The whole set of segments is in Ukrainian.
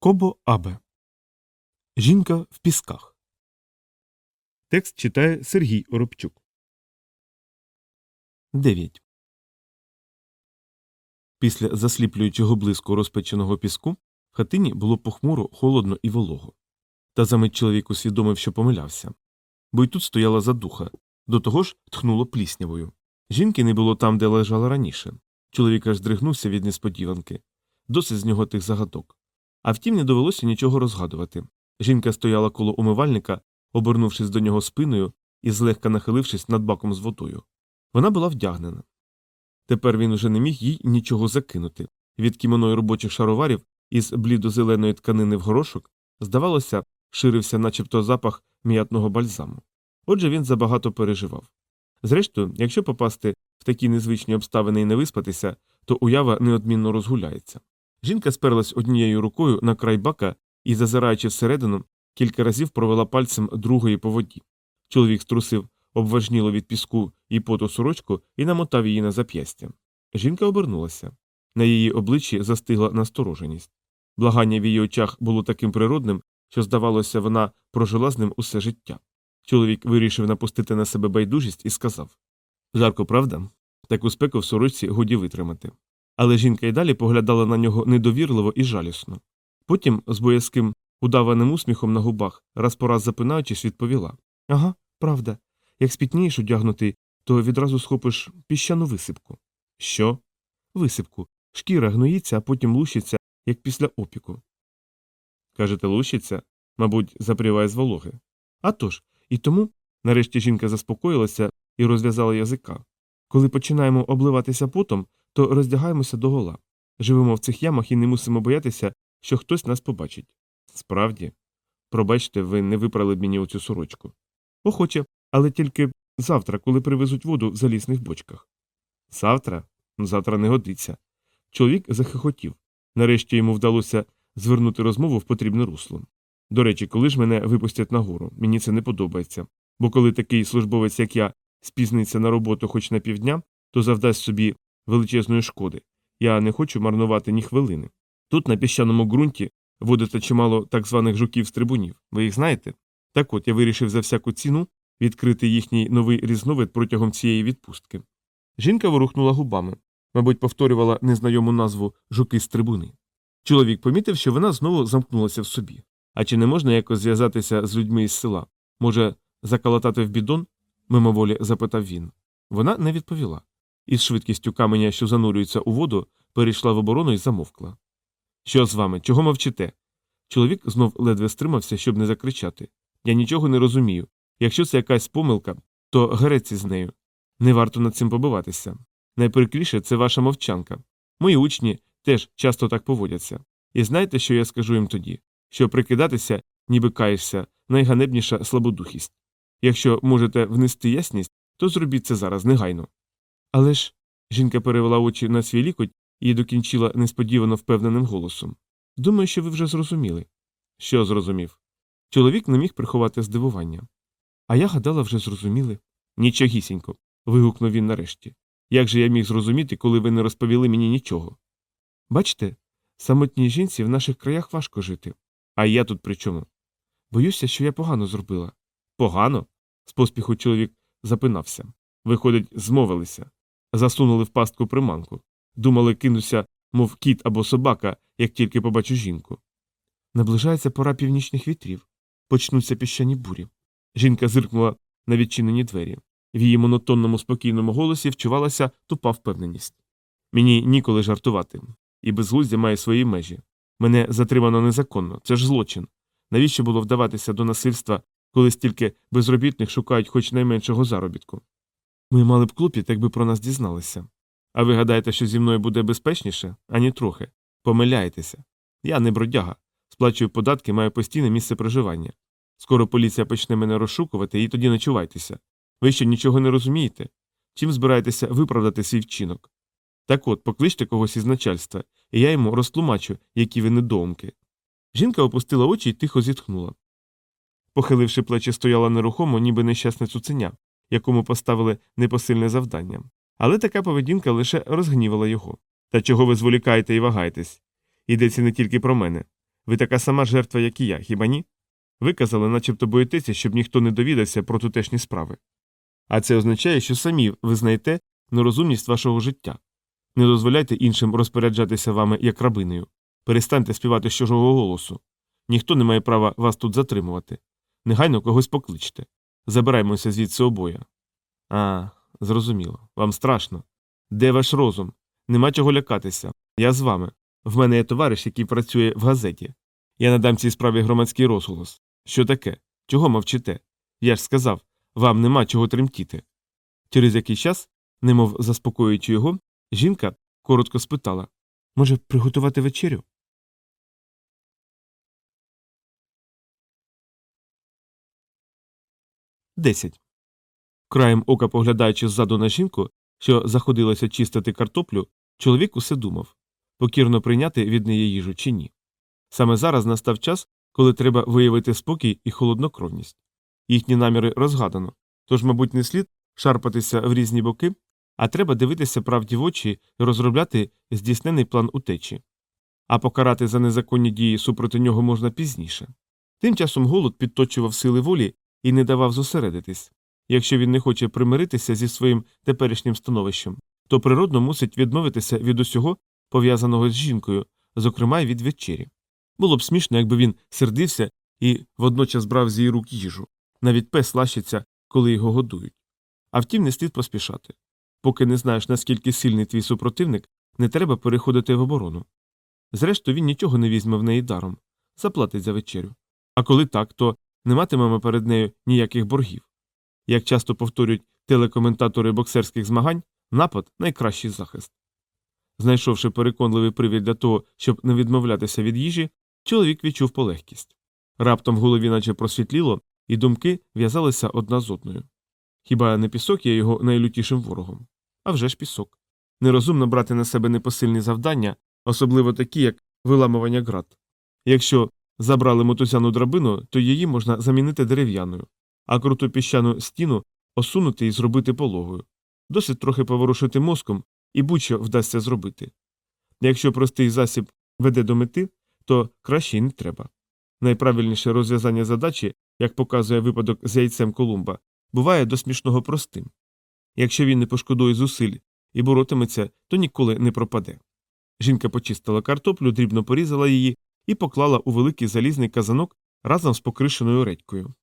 Кобо Абе. Жінка в пісках. Текст читає Сергій Оробчук. 9. Після засліплюючого блиску розпеченого піску в хатині було похмуро, холодно і волого. Та замить чоловік усвідомив, що помилявся. Бо й тут стояла задуха, до того ж тхнуло пліснявою. Жінки не було там, де лежала раніше. Чоловік аж здригнувся від несподіванки. Досить з нього тих загадок. А втім, не довелося нічого розгадувати. Жінка стояла коло умивальника, обернувшись до нього спиною і злегка нахилившись над баком з водою. Вона була вдягнена. Тепер він уже не міг їй нічого закинути. Від кімоної робочих шароварів із блідо-зеленої тканини в горошок, здавалося, ширився начебто запах м'ятного бальзаму. Отже, він забагато переживав. Зрештою, якщо попасти в такі незвичні обставини і не виспатися, то уява неодмінно розгуляється. Жінка сперлась однією рукою на край бака і, зазираючи всередину, кілька разів провела пальцем другої по воді. Чоловік струсив обважніло від піску і поту сорочку і намотав її на зап'ястя. Жінка обернулася. На її обличчі застигла настороженість. Благання в її очах було таким природним, що, здавалося, вона прожила з ним усе життя. Чоловік вирішив напустити на себе байдужість і сказав Жарко, правда? Таку спеку в сорочці годі витримати. Але жінка й далі поглядала на нього недовірливо і жалісно. Потім, з боязким удаваним усміхом на губах, раз по раз запинаючись, відповіла Ага, правда. Як спітнієш одягнутий, то відразу схопиш піщану висипку. Що? Висипку. Шкіра гноїться, а потім лущиться, як після опіку. Кажете, лущиться? Мабуть, запріває з вологи. А тож, і тому, нарешті жінка заспокоїлася і розв'язала язика. Коли починаємо обливатися потом, то роздягаємося догола. Живемо в цих ямах і не мусимо боятися, що хтось нас побачить. Справді, пробачте, ви не випрали б мені оцю сорочку. Охоче, але тільки завтра, коли привезуть воду в залісних бочках. Завтра? Завтра не годиться. Чоловік захихотів. Нарешті йому вдалося звернути розмову в потрібне русло. До речі, коли ж мене випустять нагору, мені це не подобається, бо коли такий службовець, як я, спізниться на роботу хоч на півдня, то завдасть собі величезної шкоди. Я не хочу марнувати ні хвилини. Тут, на піщаному ґрунті, водиться чимало так званих жуків стрибунів. Ви їх знаєте? Так от я вирішив за всяку ціну відкрити їхній новий різновид протягом цієї відпустки. Жінка ворухнула губами, мабуть, повторювала незнайому назву жуки стрибуни. Чоловік помітив, що вона знову замкнулася в собі. А чи не можна якось зв'язатися з людьми із села? Може, заколотати в бідон? мимоволі запитав він. Вона не відповіла. Із швидкістю каменя, що занурюється у воду, перейшла в оборону і замовкла. Що з вами? Чого мовчите? Чоловік знов ледве стримався, щоб не закричати. Я нічого не розумію. Якщо це якась помилка, то греці з нею. Не варто над цим побиватися. Найприкліше це ваша мовчанка. Мої учні теж часто так поводяться. І знаєте, що я скажу їм тоді? Що прикидатися, ніби каєшся, найганебніша слабодухість. Якщо можете внести ясність, то зробіть це зараз негайно. Але ж. Жінка перевела очі на свій лікоть і докінчила несподівано впевненим голосом. Думаю, що ви вже зрозуміли. Що зрозумів? Чоловік не міг приховати здивування. А я гадала, вже зрозуміли. Нічогісінько. вигукнув він нарешті. Як же я міг зрозуміти, коли ви не розповіли мені нічого? Бачите, самотній жінці в наших краях важко жити. А я тут при чому? Боюся, що я погано зробила. Погано? з поспіху чоловік запинався. Виходить, змовилися, засунули в пастку приманку. Думали, кинуся, мов кіт або собака, як тільки побачу жінку. Наближається пора північних вітрів. Почнуться піщані бурі. Жінка зиркнула на відчинені двері. В її монотонному спокійному голосі вчувалася тупа впевненість. Мені ніколи жартувати, і безглуздя має свої межі. Мене затримано незаконно, це ж злочин. Навіщо було вдаватися до насильства, коли стільки безробітних шукають хоч найменшого заробітку? Ми мали б клопіт, якби про нас дізналися. А ви гадаєте, що зі мною буде безпечніше? Ані трохи. Помиляєтеся. Я не бродяга. Сплачую податки, маю постійне місце проживання. Скоро поліція почне мене розшукувати, і тоді ночувайтеся. Ви ще нічого не розумієте? Чим збираєтеся виправдати свій вчинок? Так от, покличте когось із начальства, і я йому розтлумачу, які ви недоумки. Жінка опустила очі і тихо зітхнула. Похиливши плечі, стояла нерухомо, ніби нещасне цуценя, якому поставили непосильне завдання. Але така поведінка лише розгнівала його. Та чого ви зволікаєте і вагаєтесь? Йдеться не тільки про мене. Ви така сама жертва, як і я, хіба ні? Ви казали, начебто боїтеся, щоб ніхто не довідався про тутешні справи. А це означає, що самі визнаєте нерозумність вашого життя. Не дозволяйте іншим розпоряджатися вами як рабинею. Перестаньте співати з чужого голосу. Ніхто не має права вас тут затримувати. Негайно когось покличте. Забираймося звідси обоє. А, зрозуміло. Вам страшно. Де ваш розум? Нема чого лякатися. Я з вами. В мене є товариш, який працює в газеті. Я надам цій справі громадський розголос. Що таке? Чого мовчите? Я ж сказав, вам нема чого тремтіти. Через якийсь час, немов заспокоюючи його, жінка коротко спитала Може, приготувати вечерю? Десять. Краєм ока поглядаючи ззаду на жінку, що заходилася чистити картоплю, чоловік усе думав покірно прийняти від неї їжу чи ні. Саме зараз настав час, коли треба виявити спокій і холоднокровність. Їхні наміри розгадано, тож, мабуть, не слід шарпатися в різні боки, а треба дивитися правді в очі і розробляти здійснений план утечі. А покарати за незаконні дії супроти нього можна пізніше. Тим часом голод підточував сили волі і не давав зосередитись. Якщо він не хоче примиритися зі своїм теперішнім становищем, то природно мусить відмовитися від усього, пов'язаного з жінкою, зокрема й від вечері. Було б смішно, якби він сердився і водночас брав з її рук їжу. Навіть пес лащиться, коли його годують. А втім, не слід поспішати. Поки не знаєш, наскільки сильний твій супротивник, не треба переходити в оборону. Зрештою, він нічого не візьме в неї даром, заплатить за вечерю. А коли так, то не матимемо перед нею ніяких боргів. Як часто повторюють телекоментатори боксерських змагань, напад найкращий захист. Знайшовши переконливий привід для того, щоб не відмовлятися від їжі, чоловік відчув полегкість. Раптом в голові наче просвітліло, і думки в'язалися одна з одною. Хіба не пісок є його найлютішим ворогом? А вже ж пісок. Нерозумно брати на себе непосильні завдання, особливо такі, як виламування град. Якщо забрали мотузяну драбину, то її можна замінити дерев'яною, а круту піщану стіну осунути і зробити пологою. Досить трохи поворушити мозком, і будь-що вдасться зробити. Якщо простий засіб веде до мети, то краще й не треба. Найправильніше розв'язання задачі, як показує випадок з яйцем Колумба, буває до смішного простим. Якщо він не пошкодує зусиль і боротиметься, то ніколи не пропаде. Жінка почистила картоплю, дрібно порізала її і поклала у великий залізний казанок разом з покришеною редькою.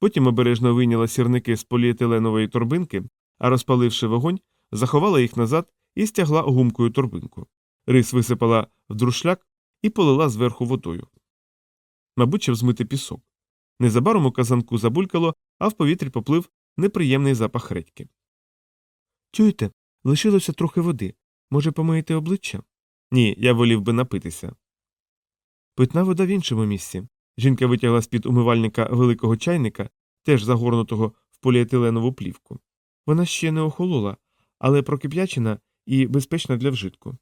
Потім обережно вийняла сірники з поліетиленової торбинки, а розпаливши вогонь, заховала їх назад і стягла гумкою торбинку. Рис висипала в друшляк і полила зверху водою. Мабуть, щоб змити пісок. Незабаром у казанку забулькало, а в повітрі поплив неприємний запах редьки. Чуєте, лишилося трохи води. Може, помиєте обличчя? Ні, я волів би напитися. Питна вода в іншому місці. Жінка витягла з під умивальника великого чайника, теж загорнутого в поліетиленову плівку. Вона ще не охолола, але прокип'ячена і безпечна для вжитку.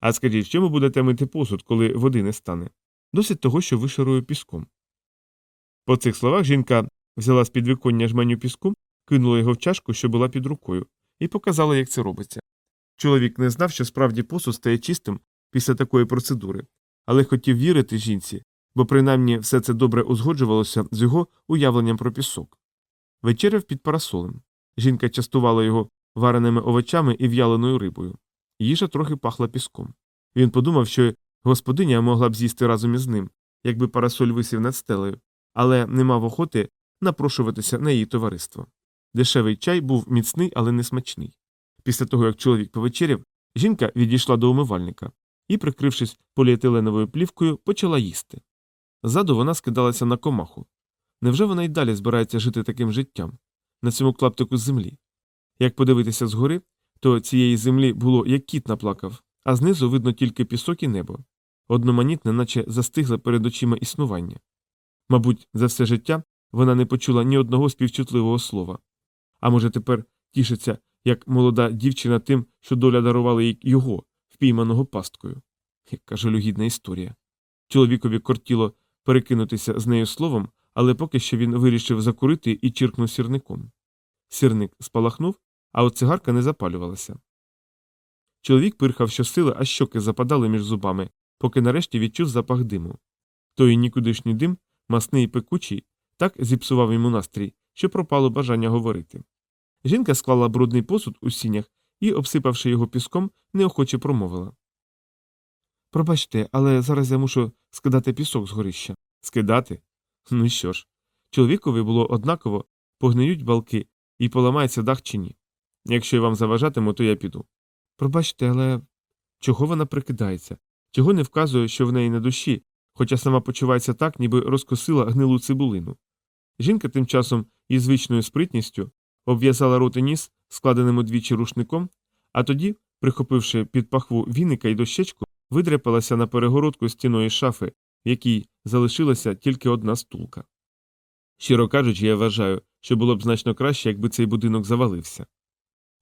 А скажіть, чому будете мити посуд, коли води не стане? Досить того, що вишарую піском. По цих словах жінка взяла з підвіконня жменю піску, кинула його в чашку, що була під рукою, і показала, як це робиться. Чоловік не знав, що справді посуд стає чистим після такої процедури, але хотів вірити жінці, бо принаймні все це добре узгоджувалося з його уявленням про пісок. Вечеряв під парасолем. Жінка частувала його вареними овочами і в'яленою рибою. Їжа трохи пахла піском. Він подумав, що господиня могла б з'їсти разом із ним, якби парасоль висів над стелею, але не мав охоти напрошуватися на її товариство. Дешевий чай був міцний, але не смачний. Після того, як чоловік повечеряв, жінка відійшла до умивальника і, прикрившись поліетиленовою плівкою, почала їсти. Ззаду вона скидалася на комаху. Невже вона й далі збирається жити таким життям, на цьому клаптику землі? Як подивитися згори, то цієї землі було як кіт наплакав, а знизу видно тільки пісок і небо. Одноманітне, наче застигле перед очима існування. Мабуть, за все життя вона не почула ні одного співчутливого слова. А може, тепер тішиться, як молода дівчина тим, що доля дарувала їй його, впійманого пасткою. Яка жалюгідна історія. Чоловікові кортіло перекинутися з нею словом, але поки що він вирішив закурити і чиркнув сірником. Сірник спалахнув, а от цигарка не запалювалася. Чоловік пирхав щосили, а щоки западали між зубами, поки нарешті відчув запах диму. Той нікудишній дим, масний і пекучий, так зіпсував йому настрій, що пропало бажання говорити. Жінка склала брудний посуд у сінях і, обсипавши його піском, неохоче промовила. Пробачте, але зараз я мушу скидати пісок з горища. Скидати? Ну що ж? Чоловікові було однаково, погниють балки і поламається дах чи ні. Якщо я вам заважатиму, то я піду. Пробачте, але чого вона прикидається? Чого не вказує, що в неї на душі, хоча сама почувається так, ніби розкосила гнилу цибулину. Жінка тим часом із звичною спритністю обв'язала рот і ніс складеним удвічі рушником, а тоді, прихопивши під пахву віника й дощечку, видряпалася на перегородку стіної шафи, в якій залишилася тільки одна стулка. Щиро кажучи, я вважаю, що було б значно краще, якби цей будинок завалився.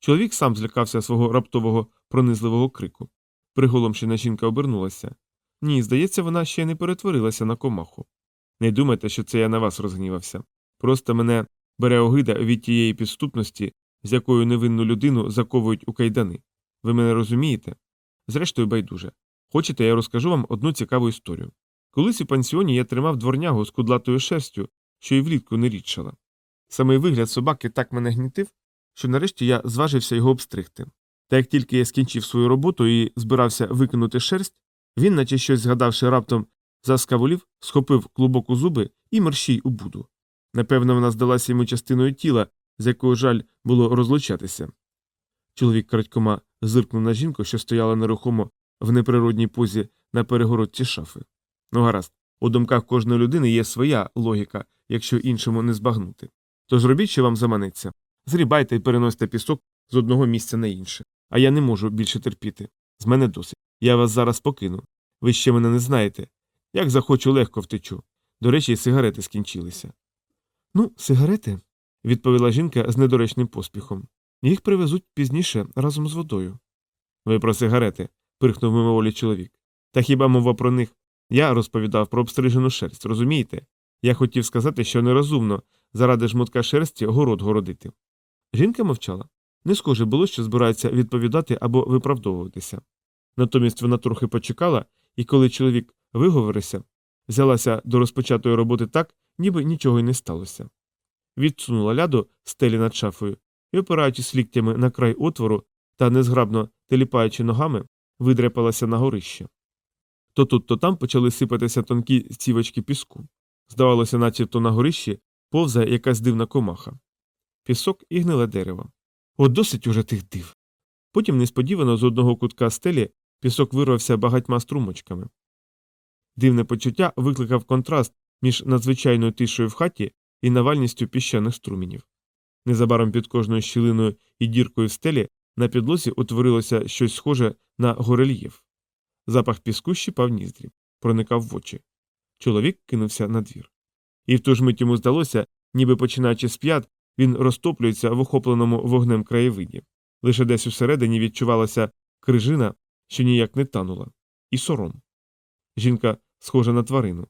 Чоловік сам злякався свого раптового пронизливого крику. Приголомшена жінка обернулася. Ні, здається, вона ще не перетворилася на комаху. Не думайте, що це я на вас розгнівався. Просто мене бере огида від тієї підступності, з якою невинну людину заковують у кайдани. Ви мене розумієте? Зрештою, байдуже. Хочете, я розкажу вам одну цікаву історію. Колись у пансіоні я тримав дворнягу з кудлатою шерстю, що й влітку не рідшала. Самий вигляд собаки так мене гнітив, що нарешті я зважився його обстригти. Та як тільки я скінчив свою роботу і збирався викинути шерсть, він, наче щось згадавши раптом, заскавулів, схопив клубок у зуби і мерщій у буду. Напевно, вона здалася йому частиною тіла, з якою жаль було розлучатися. Чоловік крадькома зиркнув на жінку, що стояла нерухомо в неприродній позі на перегородці шафи. Ну, гаразд, у думках кожної людини є своя логіка, якщо іншому не збагнути. Тож робіть, що вам заманеться. Зрібайте і переносьте пісок з одного місця на інше. А я не можу більше терпіти. З мене досить. Я вас зараз покину. Ви ще мене не знаєте. Як захочу, легко втечу. До речі, і сигарети скінчилися. Ну, сигарети, відповіла жінка з недоречним поспіхом. Їх привезуть пізніше разом з водою. Ви про сигарети, пирхнув мимоволі чоловік. Та хіба мова про них? Я розповідав про обстрижену шерсть, розумієте? Я хотів сказати, що нерозумно заради жмутка шерсті город городити. Жінка мовчала. Не схоже було, що збирається відповідати або виправдовуватися. Натомість вона трохи почекала, і коли чоловік виговорився, взялася до розпочатої роботи так, ніби нічого й не сталося. Відсунула ляду стелі над шафою і, опираючись ліктями на край отвору та незграбно теліпаючи ногами, видряпалася на горище. То тут, то там почали сипатися тонкі стівочки піску. Здавалося, начебто на горищі повзає якась дивна комаха. Пісок і гниле дерево. От досить уже тих див. Потім несподівано з одного кутка стелі пісок вирвався багатьма струмочками. Дивне почуття викликав контраст між надзвичайною тишою в хаті і навальністю піщаних струмінів. Незабаром під кожною щілиною і діркою в стелі на підлозі утворилося щось схоже на горельєф. Запах піску щипав ніздрі, проникав в очі. Чоловік кинувся на двір. І в ту ж мить йому здалося, ніби починаючи з п'ят, він розтоплюється в охопленому вогнем краєвиді. Лише десь усередині відчувалася крижина, що ніяк не танула, і сором. Жінка схожа на тварину,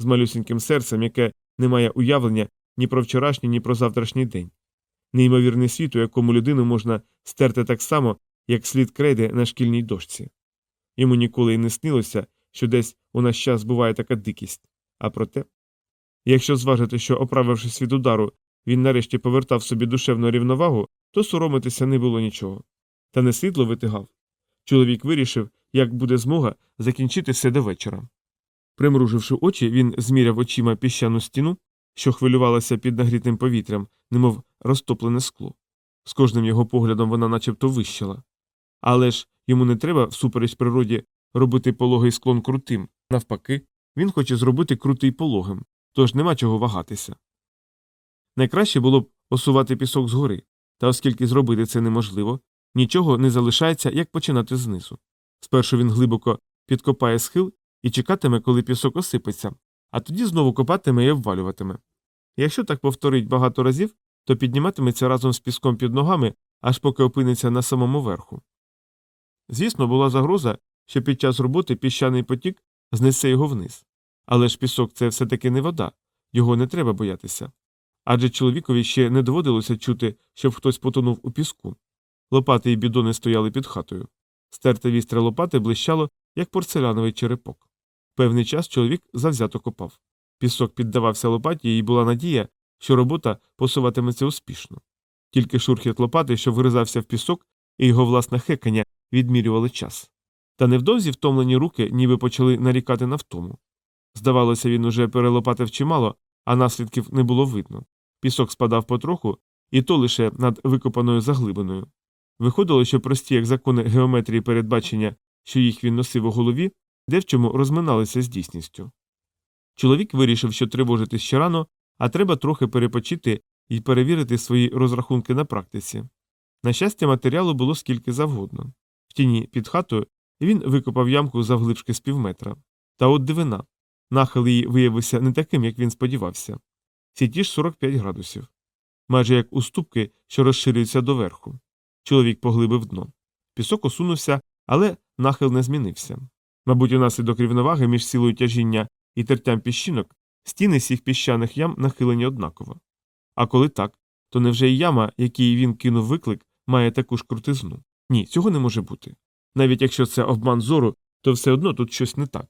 з малюсіньким серцем, яке не має уявлення ні про вчорашній, ні про завтрашній день. Неймовірний світ, у якому людину можна стерти так само, як слід крейди на шкільній дошці. Йому ніколи й не снилося, що десь у наш час буває така дикість. А проте, якщо зважити, що, оправившись від удару, він нарешті повертав собі душевну рівновагу, то соромитися не було нічого. Та не світло витигав. Чоловік вирішив, як буде змога закінчити все до вечора. Примруживши очі, він зміряв очима піщану стіну, що хвилювалася під нагрітим повітрям, немов розтоплене скло. З кожним його поглядом вона начебто вищала. Але ж йому не треба, всупереч природі, робити пологий склон крутим. Навпаки, він хоче зробити крутий пологим, тож нема чого вагатися. Найкраще було б осувати пісок згори, та оскільки зробити це неможливо, нічого не залишається, як починати знизу. Спершу він глибоко підкопає схил і чекатиме, коли пісок осипеться, а тоді знову копатиме і обвалюватиме. Якщо так повторить багато разів, то підніматиметься разом з піском під ногами, аж поки опиниться на самому верху. Звісно, була загроза, що під час роботи піщаний потік знесе його вниз. Але ж пісок це все таки не вода, його не треба боятися. Адже чоловікові ще не доводилося чути, щоб хтось потонув у піску. Лопати і бідони стояли під хатою. Стерте вістря лопати блищало, як порцеляновий черепок. Певний час чоловік завзято копав. Пісок піддавався лопаті, і була надія, що робота посуватиметься успішно. Тільки шурхіт лопати, що вгризався в пісок, і його власне хекання відмірювали час. Та невдовзі втомлені руки ніби почали нарікати на втому. Здавалося, він уже перелопатив чимало, а наслідків не було видно. Пісок спадав потроху, і то лише над викопаною заглибиною. Виходило, що прості, як закони геометрії передбачення, що їх він носив у голові, де в чому розминалися з дійсністю. Чоловік вирішив, що тривожитись ще рано, а треба трохи перепочити і перевірити свої розрахунки на практиці. На щастя, матеріалу було скільки завгодно. В тіні під хатою він викопав ямку завглибшки з півметра. Та от дивина. Нахил її виявився не таким, як він сподівався. Ці ті ж 45 градусів. Майже як уступки, що розширюються доверху. Чоловік поглибив дно. Пісок осунувся, але нахил не змінився. Мабуть, унаслідок рівноваги між силою тяжіння і тертям піщинок стіни всіх піщаних ям нахилені однаково. А коли так, то невже і яма, якій він кинув виклик, має таку ж крутизну? Ні, цього не може бути. Навіть якщо це обман зору, то все одно тут щось не так.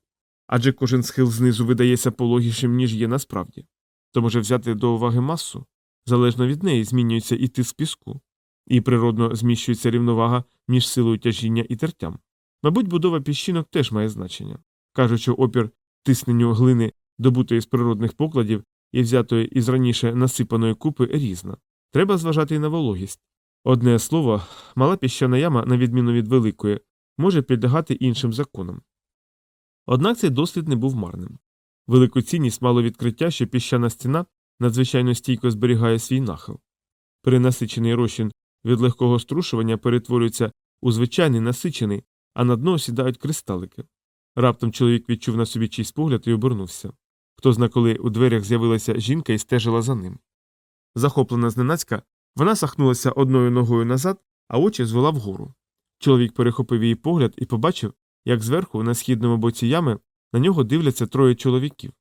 Адже кожен схил знизу видається пологішим, ніж є насправді. То може взяти до уваги масу? Залежно від неї змінюється і тиск піску, і природно зміщується рівновага між силою тяжіння і тертям. Мабуть, будова піщинок теж має значення. Кажуть, що опір тисненню глини, добутої з природних покладів і взятої із раніше насипаної купи, різна. Треба зважати і на вологість. Одне слово, мала піщана яма, на відміну від великої, може підлягати іншим законам. Однак цей дослід не був марним. Велику цінність мало відкриття, що піщана стіна надзвичайно стійко зберігає свій нахил. Перенасичений розчин від легкого струшування перетворюється у звичайний насичений, а на дно сідають кристалики. Раптом чоловік відчув на собі чийсь погляд і обернувся. Хто зна, коли у дверях з'явилася жінка і стежила за ним. Захоплена зненацька, вона сахнулася одною ногою назад, а очі звела вгору. Чоловік перехопив її погляд і побачив, як зверху, на східному боці ями, на нього дивляться троє чоловіків.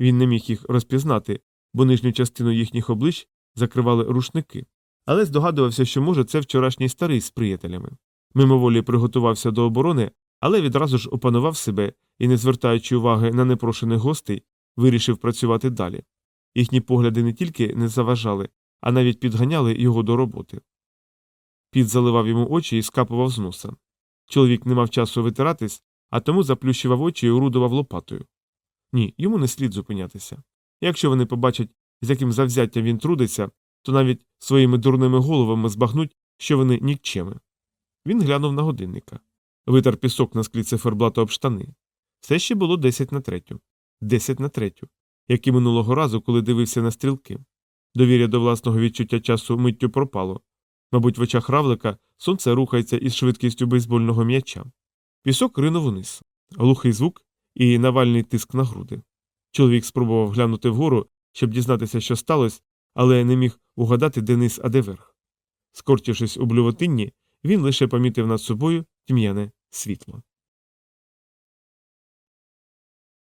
Він не міг їх розпізнати, бо нижню частину їхніх облич закривали рушники, але здогадувався, що, може, це вчорашній старий з приятелями. Мимоволі приготувався до оборони, але відразу ж опанував себе і, не звертаючи уваги на непрошених гостей, вирішив працювати далі. Їхні погляди не тільки не заважали, а навіть підганяли його до роботи. Піт заливав йому очі і скапував з носа. Чоловік не мав часу витиратись, а тому заплющував очі і орудував лопатою. Ні, йому не слід зупинятися. Якщо вони побачать, з яким завзяттям він трудиться, то навіть своїми дурними головами збагнуть, що вони нікчеми. Він глянув на годинника. Витер пісок на склі циферблату об штани. Все ще було 10 на третю. 10 на третю. Як і минулого разу, коли дивився на стрілки. Довір'я до власного відчуття часу миттю пропало. Мабуть, в очах равлика сонце рухається із швидкістю бейсбольного м'яча. Пісок ринув униз. Глухий звук і навальний тиск на груди. Чоловік спробував глянути вгору, щоб дізнатися, що сталося, але не міг угадати, де низ, а де верх. Скорчившись у блювотинні, він лише помітив над собою тьмяне світло.